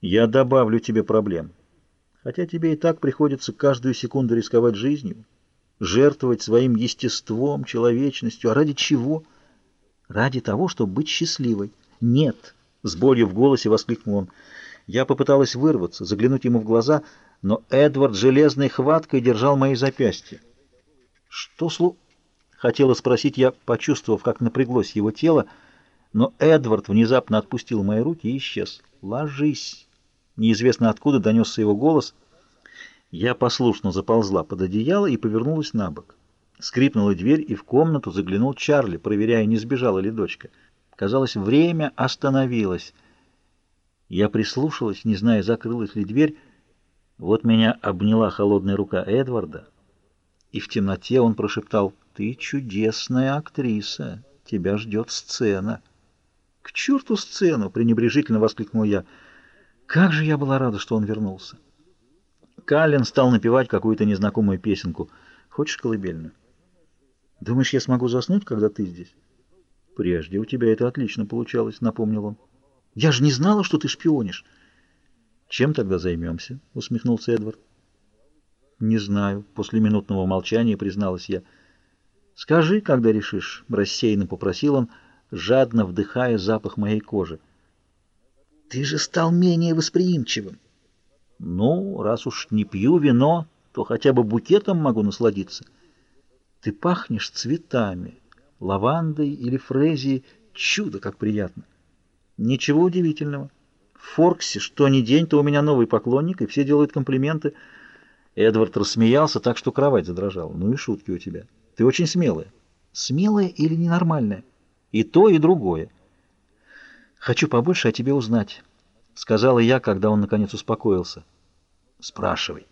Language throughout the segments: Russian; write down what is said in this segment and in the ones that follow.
Я добавлю тебе проблем. Хотя тебе и так приходится каждую секунду рисковать жизнью, жертвовать своим естеством, человечностью. А ради чего? Ради того, чтобы быть счастливой. Нет, с болью в голосе воскликнул он. Я попыталась вырваться, заглянуть ему в глаза, но Эдвард железной хваткой держал мои запястья. Что слу... Хотела спросить я, почувствовав, как напряглось его тело, но Эдвард внезапно отпустил мои руки и исчез. «Ложись!» Неизвестно откуда донесся его голос. Я послушно заползла под одеяло и повернулась на бок. Скрипнула дверь, и в комнату заглянул Чарли, проверяя, не сбежала ли дочка. Казалось, время остановилось. Я прислушалась, не зная, закрылась ли дверь. Вот меня обняла холодная рука Эдварда, и в темноте он прошептал «Ты чудесная актриса, тебя ждет сцена». «К черту сцену!» — пренебрежительно воскликнул я — как же я была рада, что он вернулся. Каллен стал напевать какую-то незнакомую песенку. Хочешь колыбельную? Думаешь, я смогу заснуть, когда ты здесь? Прежде у тебя это отлично получалось, напомнил он. Я же не знала, что ты шпионишь. Чем тогда займемся? Усмехнулся Эдвард. Не знаю, после минутного молчания призналась я. Скажи, когда решишь, рассеянно попросил он, жадно вдыхая запах моей кожи. Ты же стал менее восприимчивым. Ну, раз уж не пью вино, то хотя бы букетом могу насладиться. Ты пахнешь цветами, лавандой или фрезией. Чудо, как приятно. Ничего удивительного. В Форксе что ни день, то у меня новый поклонник, и все делают комплименты. Эдвард рассмеялся так, что кровать задрожала. Ну и шутки у тебя. Ты очень смелая. Смелая или ненормальная? И то, и другое. «Хочу побольше о тебе узнать», — сказала я, когда он наконец успокоился. «Спрашивай».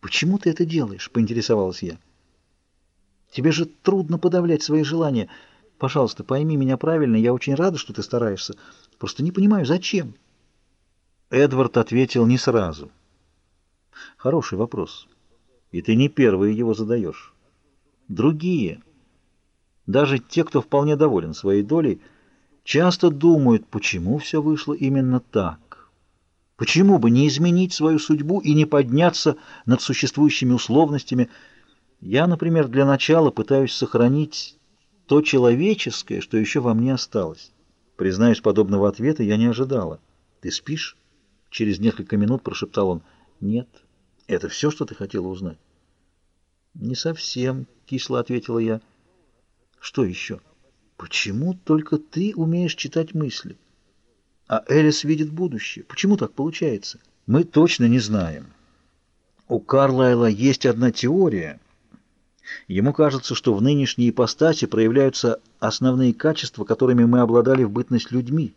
«Почему ты это делаешь?» — поинтересовалась я. «Тебе же трудно подавлять свои желания. Пожалуйста, пойми меня правильно, я очень рада, что ты стараешься. Просто не понимаю, зачем?» Эдвард ответил не сразу. «Хороший вопрос. И ты не первый его задаешь. Другие, даже те, кто вполне доволен своей долей, — часто думают, почему все вышло именно так. Почему бы не изменить свою судьбу и не подняться над существующими условностями? Я, например, для начала пытаюсь сохранить то человеческое, что еще во мне осталось. Признаюсь, подобного ответа я не ожидала. «Ты спишь?» Через несколько минут прошептал он. «Нет. Это все, что ты хотела узнать?» «Не совсем», — кисло ответила я. «Что еще?» Почему только ты умеешь читать мысли? А Элис видит будущее. Почему так получается? Мы точно не знаем. У Карлайла есть одна теория. Ему кажется, что в нынешней ипостаси проявляются основные качества, которыми мы обладали в бытность людьми.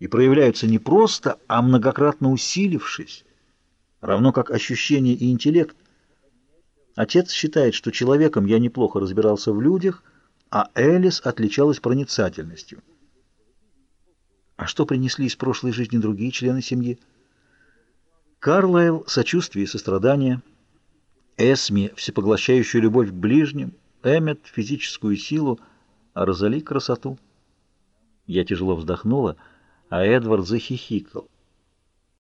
И проявляются не просто, а многократно усилившись, равно как ощущение и интеллект. Отец считает, что человеком я неплохо разбирался в людях, а Элис отличалась проницательностью. А что принесли из прошлой жизни другие члены семьи? Карлайл — сочувствие и сострадание, Эсми — всепоглощающую любовь к ближним, Эммет — физическую силу, а Розали — красоту. Я тяжело вздохнула, а Эдвард захихикал.